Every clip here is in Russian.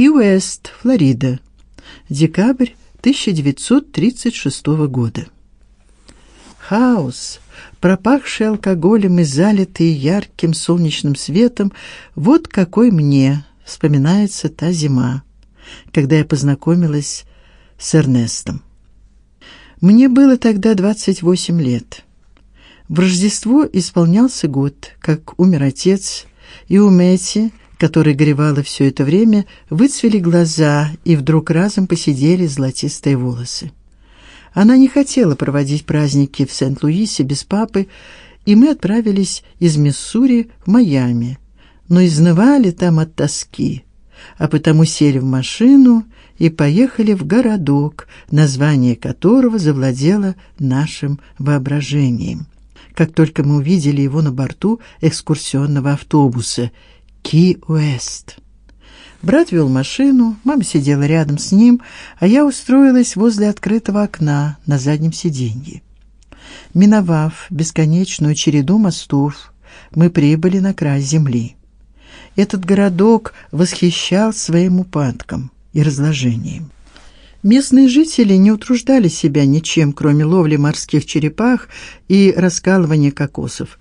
Ки-Уэст, Флорида. Декабрь 1936 года. Хаос, пропахший алкоголем и залитый ярким солнечным светом, вот какой мне вспоминается та зима, когда я познакомилась с Эрнестом. Мне было тогда 28 лет. В Рождество исполнялся год, как умер отец, и у Мэти, которая горевала все это время, выцвели глаза и вдруг разом посидели золотистые волосы. Она не хотела проводить праздники в Сент-Луисе без папы, и мы отправились из Миссури в Майами, но изнывали там от тоски, а потому сели в машину и поехали в городок, название которого завладело нашим воображением. Как только мы увидели его на борту экскурсионного автобуса Ки-Уэст. Брат вел машину, мама сидела рядом с ним, а я устроилась возле открытого окна на заднем сиденье. Миновав бесконечную череду мостов, мы прибыли на край земли. Этот городок восхищал своим упадком и разложением. Местные жители не утруждали себя ничем, кроме ловли морских черепах и раскалывания кокосов.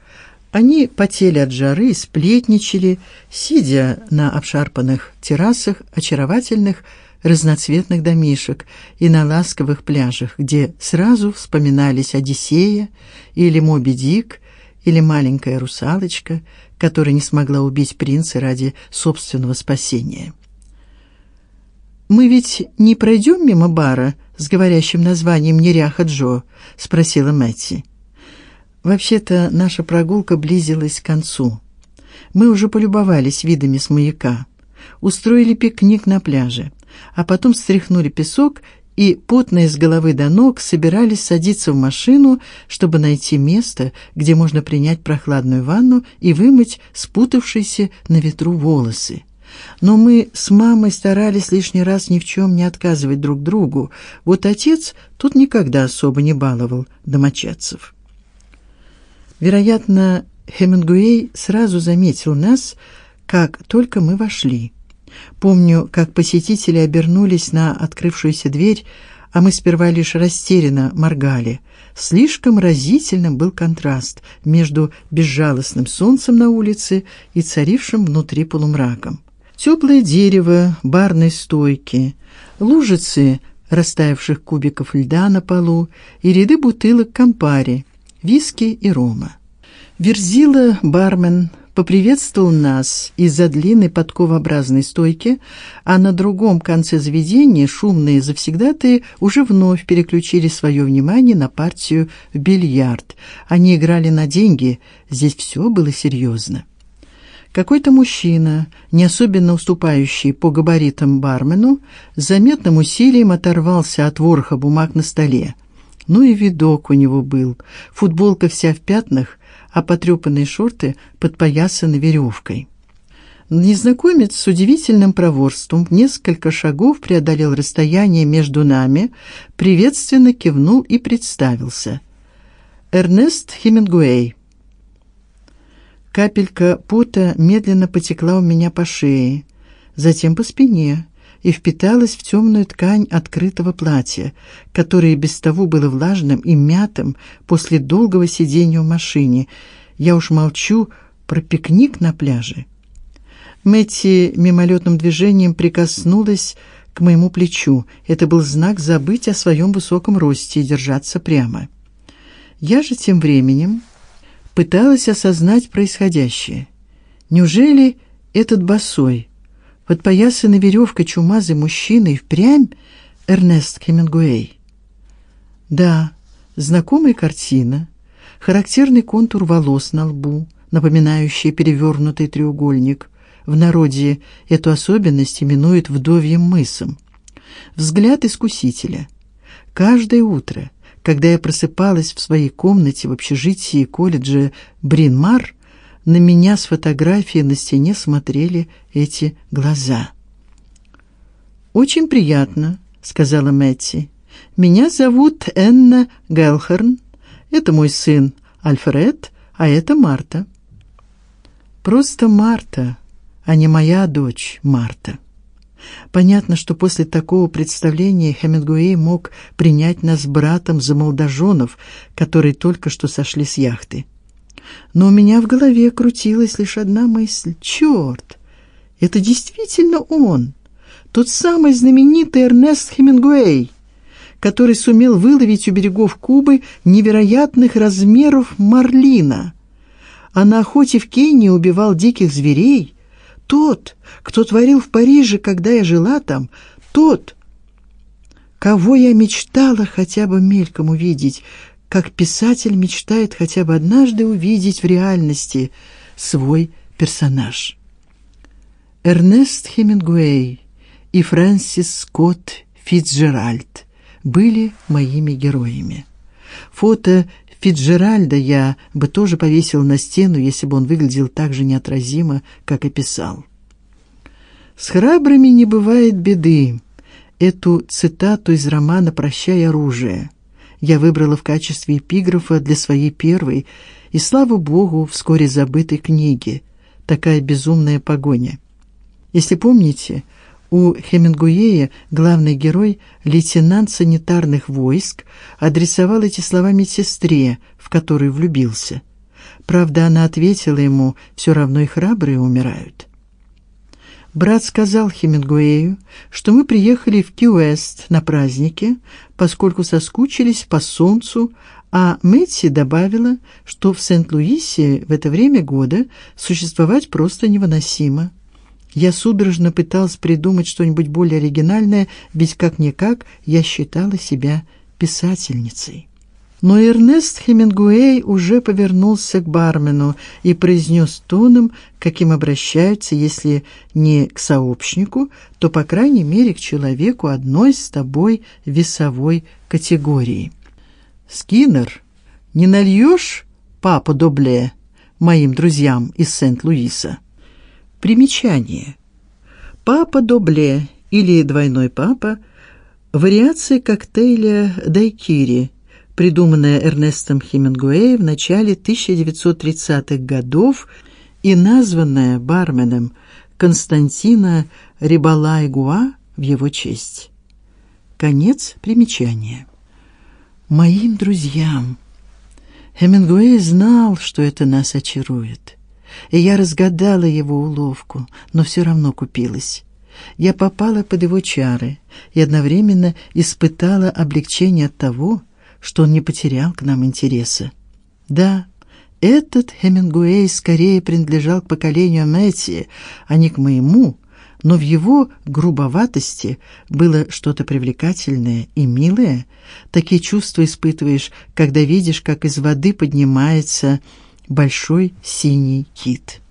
Они потели от жары, сплетничали, сидя на обшарпанных террасах очаровательных разноцветных домишек и на ласковых пляжах, где сразу вспоминались Одиссея или Моби Дик или маленькая русалочка, которая не смогла убить принца ради собственного спасения. Мы ведь не пройдем мимо бара с говорящим названием Неряха Джо, спросила Мэтти. Вообще-то наша прогулка близилась к концу. Мы уже полюбовались видами с маяка, устроили пикник на пляже, а потом стряхнули песок и потные с головы до ног собирались садиться в машину, чтобы найти место, где можно принять прохладную ванну и вымыть спутавшиеся на ветру волосы. Но мы с мамой старались лишний раз ни в чем не отказывать друг другу. Вот отец тут никогда особо не баловал домочадцев. Вероятно, Хемингуэй сразу заметил нас, как только мы вошли. Помню, как посетители обернулись на открывшуюся дверь, а мы сперва лишь растерянно моргали. Слишком разительным был контраст между безжалостным солнцем на улице и царившим внутри полумраком. Теплое дерево барной стойки, лужицы растаявших кубиков льда на полу и ряды бутылок Кампари, виски и рома. Верзила бармен поприветствовал нас из-за длинной подковообразной стойки, а на другом конце заведения шумные завсегдатые уже вновь переключили свое внимание на партию в бильярд. Они играли на деньги, здесь все было серьезно. Какой-то мужчина, не особенно уступающий по габаритам бармену, заметным усилием оторвался от вороха бумаг на столе. Ну и видок у него был. Футболка вся в пятнах, а потрепанные шорты подпоясаны веревкой. Незнакомец с удивительным проворством в несколько шагов преодолел расстояние между нами, приветственно кивнул и представился. Эрнест Хемингуэй. Капелька пота медленно потекла у меня по шее, затем по спине и впиталась в темную ткань открытого платья, которое без того было влажным и мятым после долгого сидения в машине. Я уж молчу про пикник на пляже. Мэтти мимолетным движением прикоснулась к моему плечу. Это был знак забыть о своем высоком росте и держаться прямо. Я же тем временем пыталась осознать происходящее. Неужели этот босой подпоясанный веревкой чумазый мужчина и впрямь Эрнест Хемингуэй. Да, знакомая картина, характерный контур волос на лбу, напоминающий перевернутый треугольник. В народе эту особенность именуют вдовьим мысом. Взгляд искусителя. Каждое утро, когда я просыпалась в своей комнате в общежитии колледжа Бринмар, на меня с фотографии на стене смотрели эти глаза. Очень приятно, сказала Мэтти. Меня зовут Энна Гелхерн. Это мой сын Альфред, а это Марта. Просто Марта, а не моя дочь Марта. Понятно, что после такого представления Хемингуэй мог принять нас братом за молодоженов, которые только что сошли с яхты. Но у меня в голове крутилась лишь одна мысль: черт, это действительно он, тот самый знаменитый Эрнест Хемингуэй, который сумел выловить у берегов Кубы невероятных размеров марлина, а на охоте в Кении убивал диких зверей. Тот, кто творил в Париже, когда я жила там, тот, кого я мечтала хотя бы мельком увидеть, как писатель мечтает хотя бы однажды увидеть в реальности свой персонаж. Эрнест Хемингуэй и Фрэнсис Скотт Фитцджеральд были моими героями. Фото Фитцджеральда я бы тоже повесил на стену, если бы он выглядел так же неотразимо, как и писал. С храбрыми не бывает беды. Эту цитату из романа Прощай оружие я выбрала в качестве эпиграфа для своей первой и слава богу, вскоре забытой книги. Такая безумная погоня. Если помните, у Хемингуэя главный герой, лейтенант санитарных войск, адресовал эти слова медсестре, в которую влюбился. Правда, она ответила ему: «Все равно и храбрые умирают". Брат сказал Хемингуэю, что мы приехали в Ки-Уэст на праздники, поскольку соскучились по солнцу, а Мэтти добавила, что в Сент-Луисе в это время года существовать просто невыносимо. Я судорожно пыталась придумать что-нибудь более оригинальное, ведь как никак я считала себя писательницей. Но Эрнест Хемингуэй уже повернулся к бармену и произнес тоном, каким обращаются, если не к сообщнику, то по крайней мере к человеку одной с тобой весовой категории. Скиннер, не нальешь папа добле моим друзьям из Сент-Луиса? Примечание. Папа добле или двойной папа вариация коктейля дайкири, придуманная Эрнестом Хемингуэй в начале 1930-х годов и названная барменом Константина Рибалайгуа в его честь. Конец примечания. Моим друзьям Хемингуэй знал, что это нас очарует и я разгадала его уловку, но все равно купилась. Я попала под его чары и одновременно испытала облегчение от того, что он не потерял к нам интереса. Да, этот Хемингуэй скорее принадлежал к поколению Мэтти, а не к моему, но в его грубоватости было что-то привлекательное и милое. Такие чувства испытываешь, когда видишь, как из воды поднимается большой синий кит.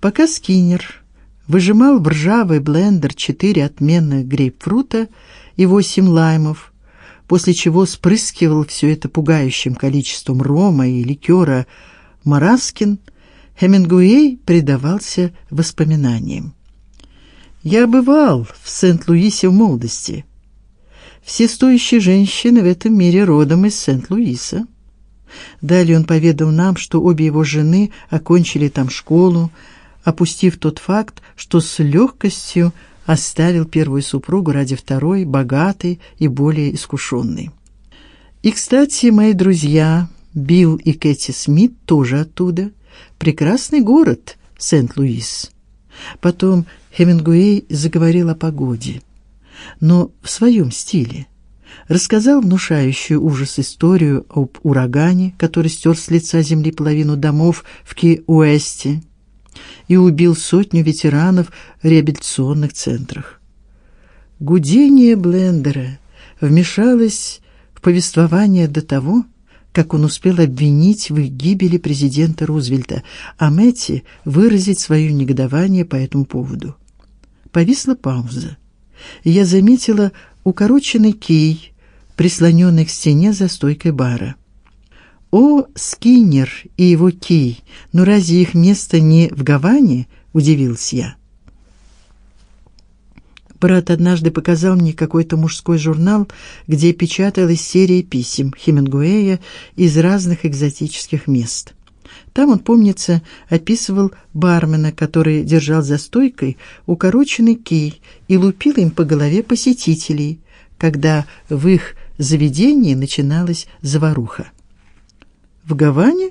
Пока Скиннер выжимал в ржавый блендер четыре отменных грейпфрута и восемь лаймов, после чего спрыскивал все это пугающим количеством рома и ликера Мараскин, Хемингуэй предавался воспоминаниям. Я бывал в Сент-Луисе в молодости. Все стоящие женщины в этом мире родом из Сент-Луиса. Далее он поведал нам, что обе его жены окончили там школу, опустив тот факт, что с легкостью оставил первую супругу ради второй, богатой и более искушенной. И, кстати, мои друзья Билл и Кэти Смит тоже оттуда. Прекрасный город Сент-Луис. Потом Хемингуэй заговорил о погоде, но в своем стиле рассказал внушающую ужас историю об урагане, который стер с лица земли половину домов в Ки-Уэсте и убил сотню ветеранов в реабилитационных центрах. Гудение блендера вмешалось в повествование до того, как он успел обвинить в их гибели президента Рузвельта, а Мэтти выразить свое негодование по этому поводу. Повисла пауза. И я заметила укороченный кей, прислоненный к стене за стойкой бара. О, Скиннер и его кей, ну разве их место не в Гаване? удивился я. Брат однажды показал мне какой-то мужской журнал, где печаталась серия писем Хемингуэя из разных экзотических мест. Там он, помнится, описывал бармена, который держал за стойкой укороченный кий и лупил им по голове посетителей, когда в их заведении начиналась заваруха. В Гаване?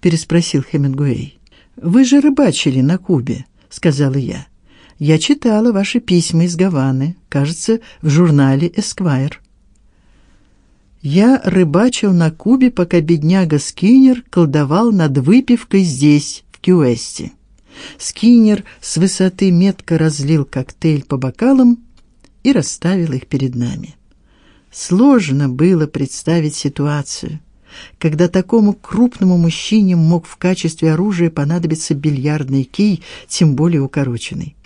переспросил Хемингуэй. Вы же рыбачили на Кубе, сказала я. Я читала ваши письма из Гаваны, кажется, в журнале Esquire. Я рыбачил на Кубе, пока бедняга Скиннер колдовал над выпивкой здесь, в Кьюэсте. Скиннер с высоты метко разлил коктейль по бокалам и расставил их перед нами. Сложно было представить ситуацию, когда такому крупному мужчине мог в качестве оружия понадобиться бильярдный кий, тем более укороченный.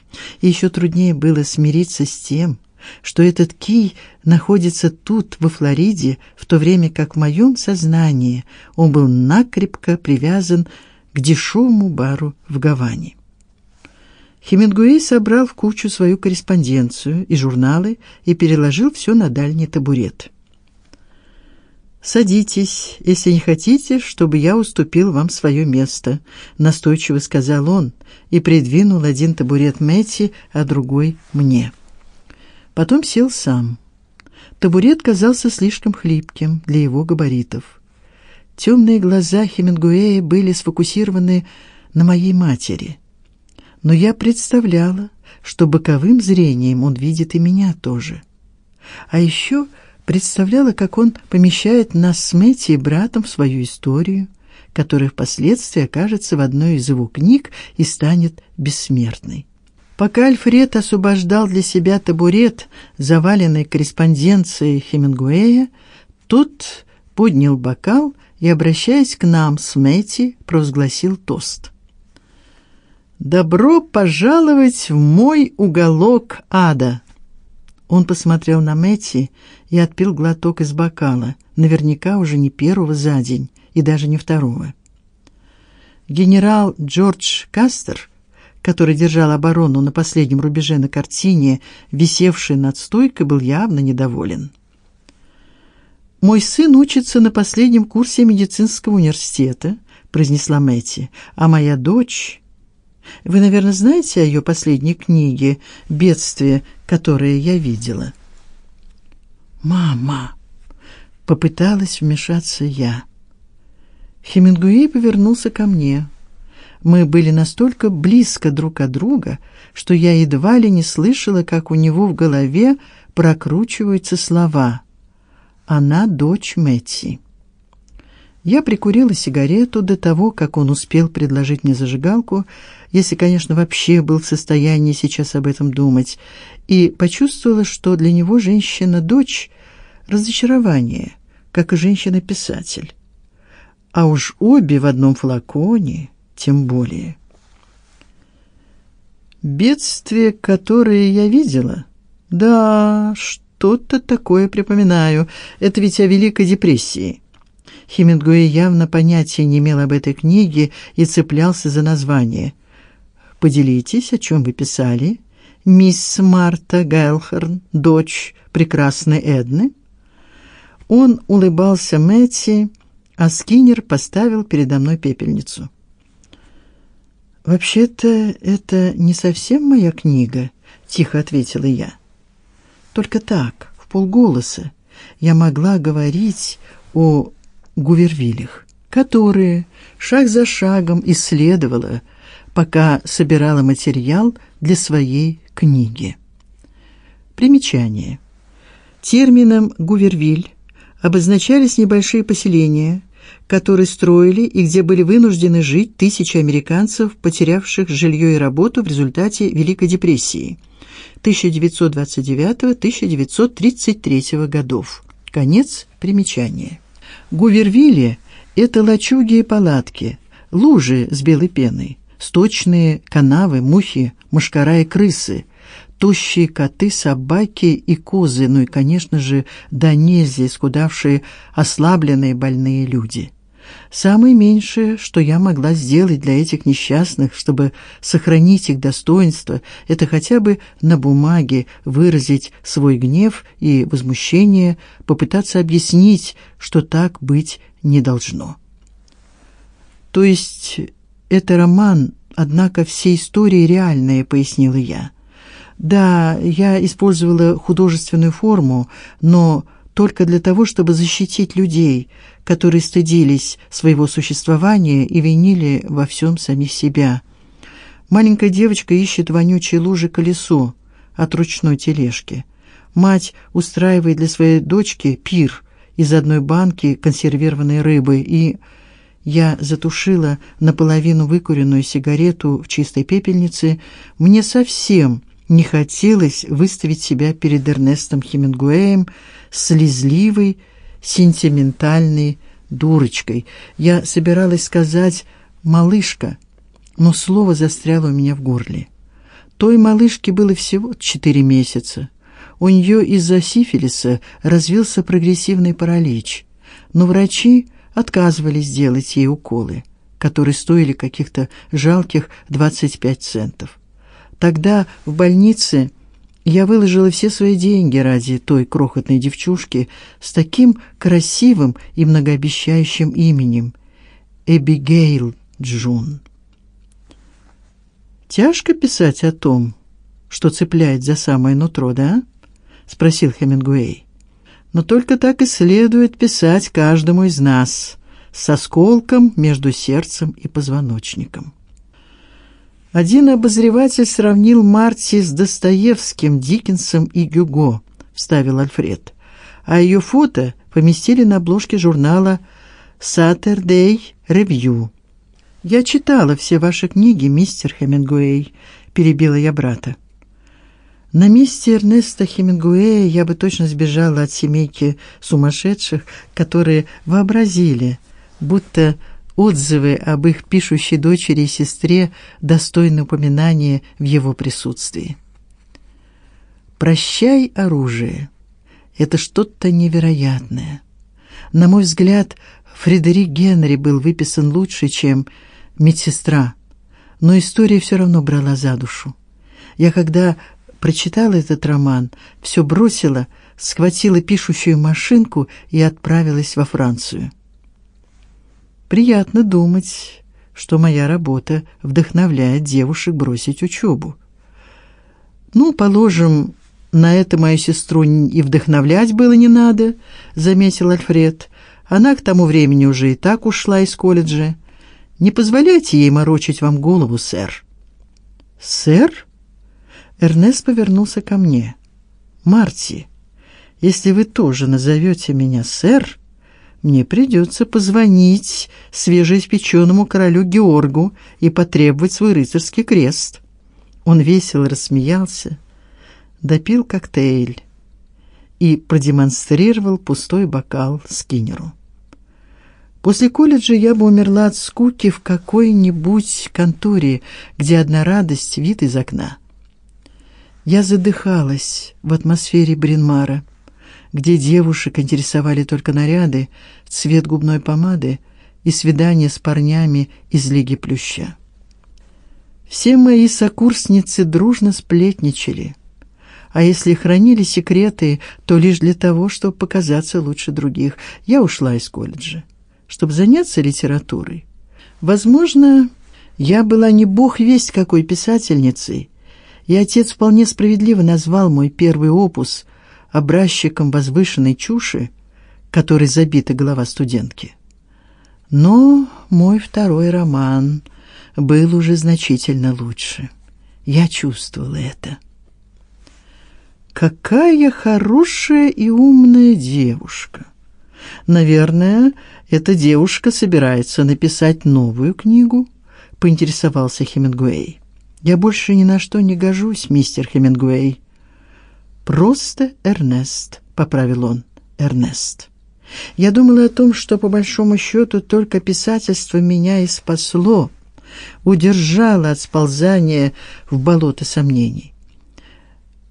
И еще труднее было смириться с тем, что этот кий находится тут, во Флориде, в то время как в моем сознании он был накрепко привязан к дешевому бару в Гаване. Хемингуэй собрал в кучу свою корреспонденцию и журналы и переложил все на дальний табурет. Садитесь, если не хотите, чтобы я уступил вам свое место, настойчиво сказал он и придвинул один табурет Мэти, а другой мне. Потом сел сам. Табурет казался слишком хлипким для его габаритов. Темные глаза Хемингуэя были сфокусированы на моей матери. Но я представляла, что боковым зрением он видит и меня тоже. А еще представляла, как он помещает нас с Мэтти и братом в свою историю, которая впоследствии окажется в одной из его книг и станет бессмертной. Пока Альфред освобождал для себя табурет, заваленный корреспонденцией Хемингуэя, тот поднял бокал и, обращаясь к нам с Мэтти, провозгласил тост. Добро пожаловать в мой уголок ада. Он посмотрел на Мэтти и отпил глоток из бокала, наверняка уже не первого за день и даже не второго. Генерал Джордж Кастер, который держал оборону на последнем рубеже на картине, висевшей над стойкой, был явно недоволен. Мой сын учится на последнем курсе медицинского университета, произнесла Мэтти, а моя дочь вы, наверное, знаете о ее последней книге Бедствие, которое я видела. Мама, попыталась вмешаться я. Хемингуэй повернулся ко мне. Мы были настолько близко друг от друга, что я едва ли не слышала, как у него в голове прокручиваются слова. Она дочь Мэтти. Я прикурила сигарету до того, как он успел предложить мне зажигалку, если, конечно, вообще был в состоянии сейчас об этом думать, и почувствовала, что для него женщина-дочь разочарование, как и женщина-писатель. А уж обе в одном флаконе, тем более. Бедствие, которое я видела. Да, что-то такое припоминаю. Это ведь о Великой депрессии. Хемингуэй явно понятия не имел об этой книге и цеплялся за название. Поделитесь, о чем вы писали? Мисс Марта Гайлхерн, дочь прекрасной Эдны. Он улыбался Мэтти, а Скиннер поставил передо мной пепельницу. Вообще-то это не совсем моя книга, тихо ответила я. Только так, в полголоса, я могла говорить о Гувервилях, которые шаг за шагом исследовала пока собирала материал для своей книги. Примечание. Термином Гувервиль обозначались небольшие поселения, которые строили и где были вынуждены жить тысячи американцев, потерявших жилье и работу в результате Великой депрессии 1929-1933 годов. Конец примечания. Гувервилли это лачуги и палатки, лужи с белой пеной сточные канавы, мухи, мошкара и крысы, тощие коты, собаки и козы, ну и, конечно же, до нельзя исхудавшие, ослабленные больные люди. Самое меньшее, что я могла сделать для этих несчастных, чтобы сохранить их достоинство, это хотя бы на бумаге выразить свой гнев и возмущение, попытаться объяснить, что так быть не должно. То есть это роман, однако все истории реальные, пояснила я. Да, я использовала художественную форму, но только для того, чтобы защитить людей, которые стыдились своего существования и винили во всем самих себя. Маленькая девочка ищет вонючее луже колесо от ручной тележки. Мать устраивает для своей дочки пир из одной банки консервированной рыбы, и я затушила наполовину выкуренную сигарету в чистой пепельнице. Мне совсем не хотелось выставить себя перед Эрнестом Хемингуэем слезливой, сентиментальной дурочкой. Я собиралась сказать «малышка», но слово застряло у меня в горле. Той малышке было всего четыре месяца. У нее из-за сифилиса развился прогрессивный паралич, но врачи отказывались делать ей уколы, которые стоили каких-то жалких 25 центов. Тогда в больнице я выложила все свои деньги ради той крохотной девчушки с таким красивым и многообещающим именем Эбигейл Джун. Тяжко писать о том, что цепляет за самое нутро, да? спросил Хемингуэй. Но только так и следует писать каждому из нас, с осколком между сердцем и позвоночником. Один обозреватель сравнил Марти с Достоевским, Диккенсом и Гюго, вставил Альфред. А ее фото поместили на обложке журнала Saturday Review. Я читала все ваши книги, мистер Хемингуэй, перебила я брата. На месте Эрнеста Хемингуэя я бы точно сбежала от семейки сумасшедших, которые вообразили, будто Отзывы об их пишущей дочери и сестре достойны упоминания в его присутствии. Прощай оружие. Это что-то невероятное. На мой взгляд, Фредерик Генри был выписан лучше, чем медсестра, но история все равно брала за душу. Я когда прочитала этот роман, все бросила, схватила пишущую машинку и отправилась во Францию. Приятно думать, что моя работа вдохновляет девушек бросить учебу. Ну, положим, на это мою сестру и вдохновлять было не надо, заметил Альфред. Она к тому времени уже и так ушла из колледжа. Не позволяйте ей морочить вам голову, сэр. Сэр? Эрнест повернулся ко мне. Марти, если вы тоже назовете меня сэр, мне придется позвонить свежеиспеченному королю Георгу и потребовать свой рыцарский крест. Он весело рассмеялся, допил коктейль и продемонстрировал пустой бокал Скиннеру. После колледжа я бы умерла от скуки в какой-нибудь конторе, где одна радость вид из окна. Я задыхалась в атмосфере Бринмара где девушек интересовали только наряды, цвет губной помады и свидания с парнями из Лиги Плюща. Все мои сокурсницы дружно сплетничали, а если хранили секреты, то лишь для того, чтобы показаться лучше других. Я ушла из колледжа, чтобы заняться литературой. Возможно, я была не бог весть какой писательницей, и отец вполне справедливо назвал мой первый опус образчиком возвышенной чуши, которой забита голова студентки. Но мой второй роман был уже значительно лучше. Я чувствовала это. Какая хорошая и умная девушка. Наверное, эта девушка собирается написать новую книгу, поинтересовался Хемингуэй. Я больше ни на что не гожусь, мистер Хемингуэй. Просто Эрнест, поправил он. Эрнест. Я думала о том, что по большому счету только писательство меня и спасло, удержало от сползания в болото сомнений.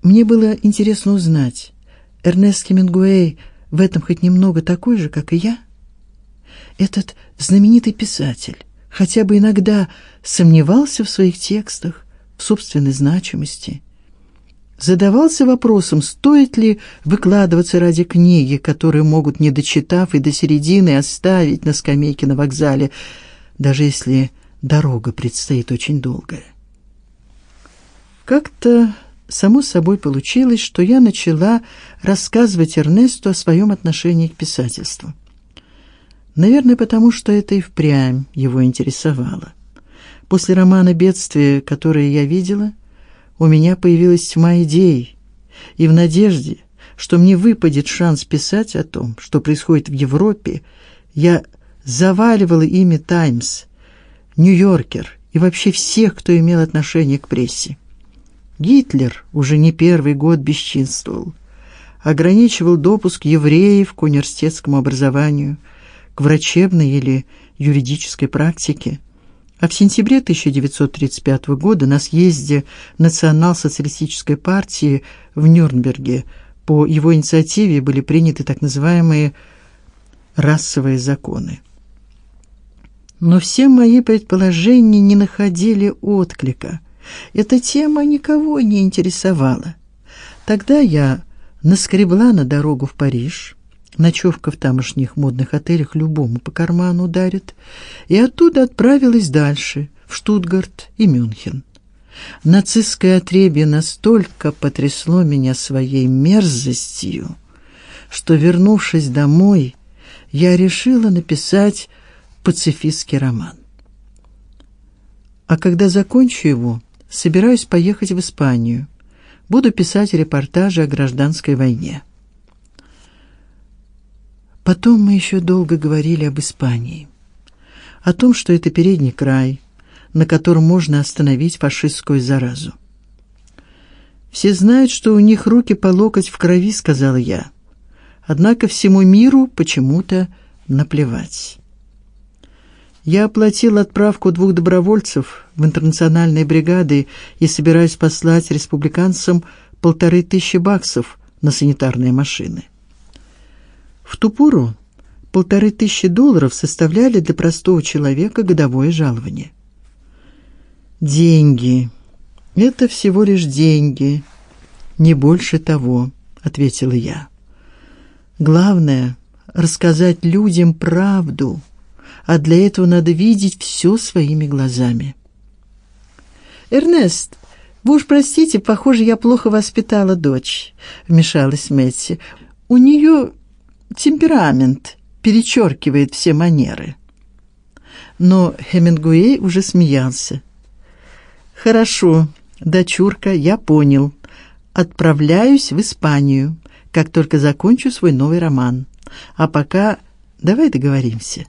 Мне было интересно узнать, Эрнест Хемингуэй в этом хоть немного такой же, как и я? Этот знаменитый писатель хотя бы иногда сомневался в своих текстах, в собственной значимости задавался вопросом, стоит ли выкладываться ради книги, которую могут, не дочитав и до середины, оставить на скамейке на вокзале. даже если дорога предстоит очень долгая. Как-то само собой получилось, что я начала рассказывать Эрнесту о своем отношении к писательству. Наверное, потому что это и впрямь его интересовало. После романа Бедствие, которое я видела, у меня появилась тьма идей, и в надежде, что мне выпадет шанс писать о том, что происходит в Европе, я заваливала ими Таймс, Нью-Йоркер и вообще всех, кто имел отношение к прессе. Гитлер уже не первый год бесчинствовал, ограничивал допуск евреев к университетскому образованию, к врачебной или юридической практике. А в сентябре 1935 года на съезде Национал-социалистической партии в Нюрнберге по его инициативе были приняты так называемые расовые законы. Но все мои предположения не находили отклика. Эта тема никого не интересовала. Тогда я наскребла на дорогу в Париж. Ночевка в тамошних модных отелях любому по карману ударит, и оттуда отправилась дальше, в Штутгарт и Мюнхен. Нацистское отребье настолько потрясло меня своей мерзостью, что, вернувшись домой, я решила написать пацифистский роман. А когда закончу его, собираюсь поехать в Испанию. Буду писать репортажи о гражданской войне. Потом мы еще долго говорили об Испании, о том, что это передний край, на котором можно остановить фашистскую заразу. Все знают, что у них руки по локоть в крови, сказала я. Однако всему миру почему-то наплевать. Я оплатил отправку двух добровольцев в интернациональные бригады и собираюсь послать республиканцам полторы тысячи баксов на санитарные машины. В ту пору полторы тысячи долларов составляли для простого человека годовое жалование. Деньги. Это всего лишь деньги, не больше того, ответила я. Главное рассказать людям правду а для этого надо видеть все своими глазами. Эрнест, вы уж простите, похоже, я плохо воспитала дочь, вмешалась Мэтти. У нее темперамент перечеркивает все манеры. Но Хемингуэй уже смеялся. Хорошо, дочурка, я понял. Отправляюсь в Испанию, как только закончу свой новый роман. А пока давай договоримся.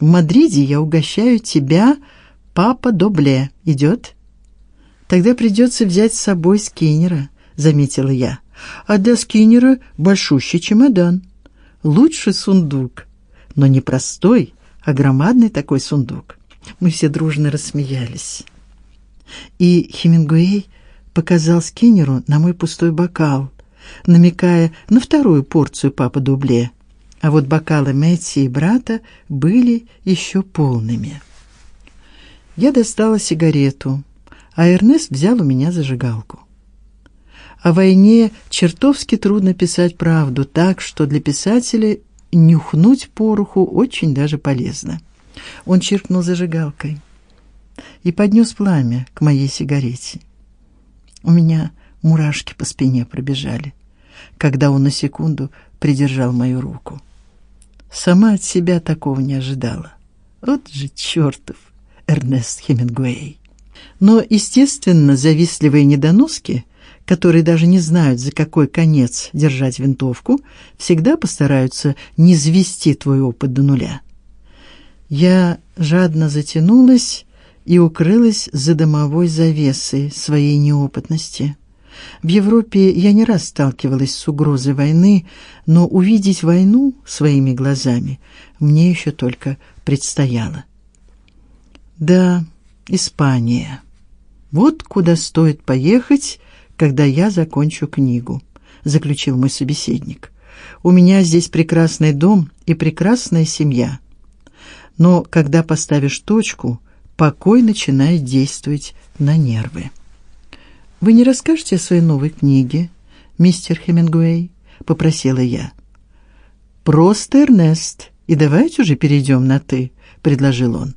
В Мадриде я угощаю тебя, папа Добле. Идет? Тогда придется взять с собой Скиннера, заметила я. А для Скиннера большущий чемодан. Лучше сундук, но не простой, а громадный такой сундук. Мы все дружно рассмеялись. И Хемингуэй показал Скиннеру на мой пустой бокал, намекая на вторую порцию папа Добле а вот бокалы Мэтти и брата были еще полными. Я достала сигарету, а Эрнест взял у меня зажигалку. О войне чертовски трудно писать правду, так что для писателя нюхнуть пороху очень даже полезно. Он чиркнул зажигалкой и поднес пламя к моей сигарете. У меня мурашки по спине пробежали, когда он на секунду придержал мою руку. Сама от себя такого не ожидала. Вот же чертов Эрнест Хемингуэй. Но, естественно, завистливые недоноски, которые даже не знают, за какой конец держать винтовку, всегда постараются не звести твой опыт до нуля. Я жадно затянулась и укрылась за дымовой завесой своей неопытности. В Европе я не раз сталкивалась с угрозой войны, но увидеть войну своими глазами мне еще только предстояло. Да, Испания. Вот куда стоит поехать, когда я закончу книгу, заключил мой собеседник. У меня здесь прекрасный дом и прекрасная семья. Но когда поставишь точку, покой начинает действовать на нервы. Вы не расскажете о своей новой книге, мистер Хемингуэй, попросила я. Просто Эрнест, и давайте уже перейдем на ты, предложил он.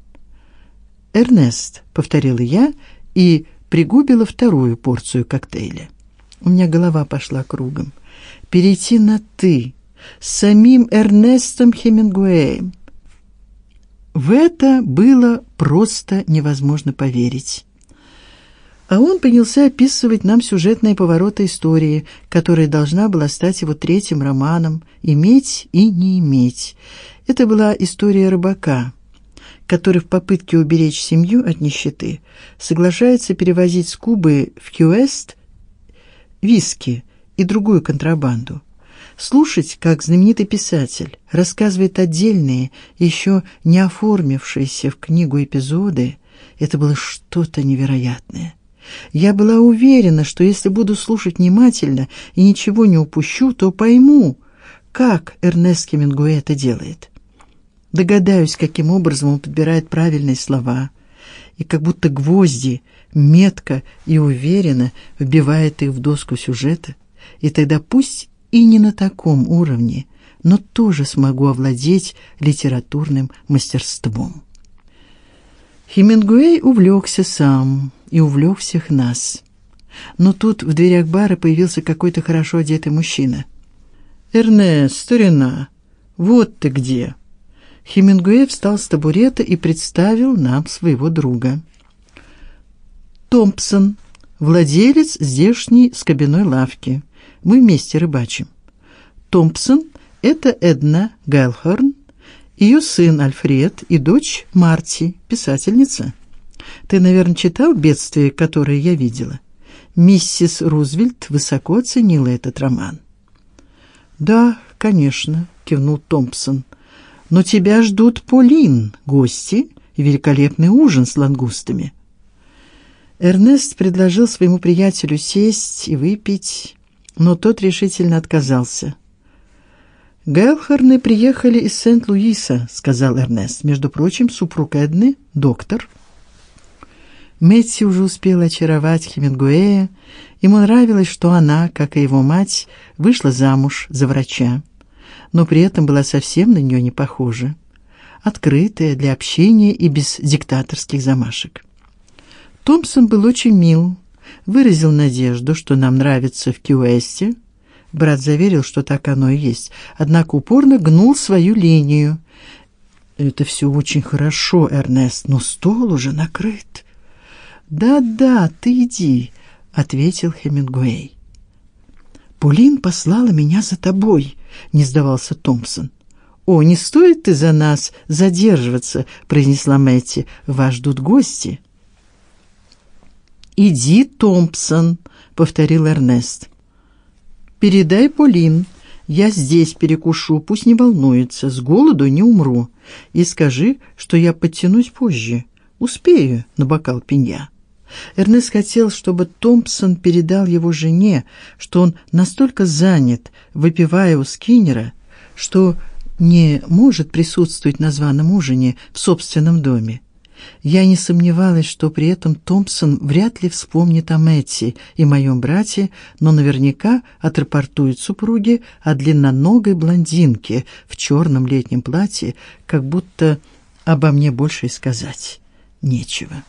Эрнест, повторила я и пригубила вторую порцию коктейля. У меня голова пошла кругом. Перейти на ты с самим Эрнестом Хемингуэем. В это было просто невозможно поверить. А он принялся описывать нам сюжетные повороты истории, которая должна была стать его третьим романом «Иметь и не иметь». Это была история рыбака, который в попытке уберечь семью от нищеты соглашается перевозить с Кубы в Кьюэст виски и другую контрабанду. Слушать, как знаменитый писатель рассказывает отдельные, еще не оформившиеся в книгу эпизоды, это было что-то невероятное. Я была уверена, что если буду слушать внимательно и ничего не упущу, то пойму, как Эрнест Хемингуэй это делает. Догадаюсь, каким образом он подбирает правильные слова, и как будто гвозди метко и уверенно вбивает их в доску сюжета, и тогда пусть и не на таком уровне, но тоже смогу овладеть литературным мастерством. Хемингуэй увлекся сам и увлек всех нас. Но тут в дверях бара появился какой-то хорошо одетый мужчина. Эрнест, старина, вот ты где. Хемингуэй встал с табурета и представил нам своего друга. Томпсон, владелец здешней скобяной лавки. Мы вместе рыбачим. Томпсон это Эдна Гайлхорн, ее сын Альфред и дочь Марти, писательница. Ты, наверное, читал «Бедствие, которое я видела». Миссис Рузвельт высоко оценила этот роман. Да, конечно, кивнул Томпсон. Но тебя ждут Полин, гости и великолепный ужин с лангустами. Эрнест предложил своему приятелю сесть и выпить, но тот решительно отказался. Гелхерны приехали из Сент-Луиса, сказал Эрнест. Между прочим, супруг Эдны доктор. Мэтти уже успела очаровать Хемингуэя. Ему нравилось, что она, как и его мать, вышла замуж за врача, но при этом была совсем на нее не похожа, открытая для общения и без диктаторских замашек. Томпсон был очень мил, выразил надежду, что нам нравится в Кьюэсте. Брат заверил, что так оно и есть, однако упорно гнул свою линию. Это все очень хорошо, Эрнест, но стол уже накрыт. Да-да, ты иди, ответил Хемингуэй. Полин послала меня за тобой, не сдавался Томпсон. О, не стоит ты за нас задерживаться, произнесла Мэтти. Вас ждут гости. Иди, Томпсон, повторил Эрнест. Передай Полин, я здесь перекушу, пусть не волнуется, с голоду не умру. И скажи, что я подтянусь позже. Успею на бокал пинья. Эрнест хотел, чтобы Томпсон передал его жене, что он настолько занят, выпивая у Скиннера, что не может присутствовать на званом ужине в собственном доме. Я не сомневалась, что при этом Томпсон вряд ли вспомнит о Мэтти и моем брате, но наверняка отрапортует супруге о длинноногой блондинке в черном летнем платье, как будто обо мне больше и сказать нечего.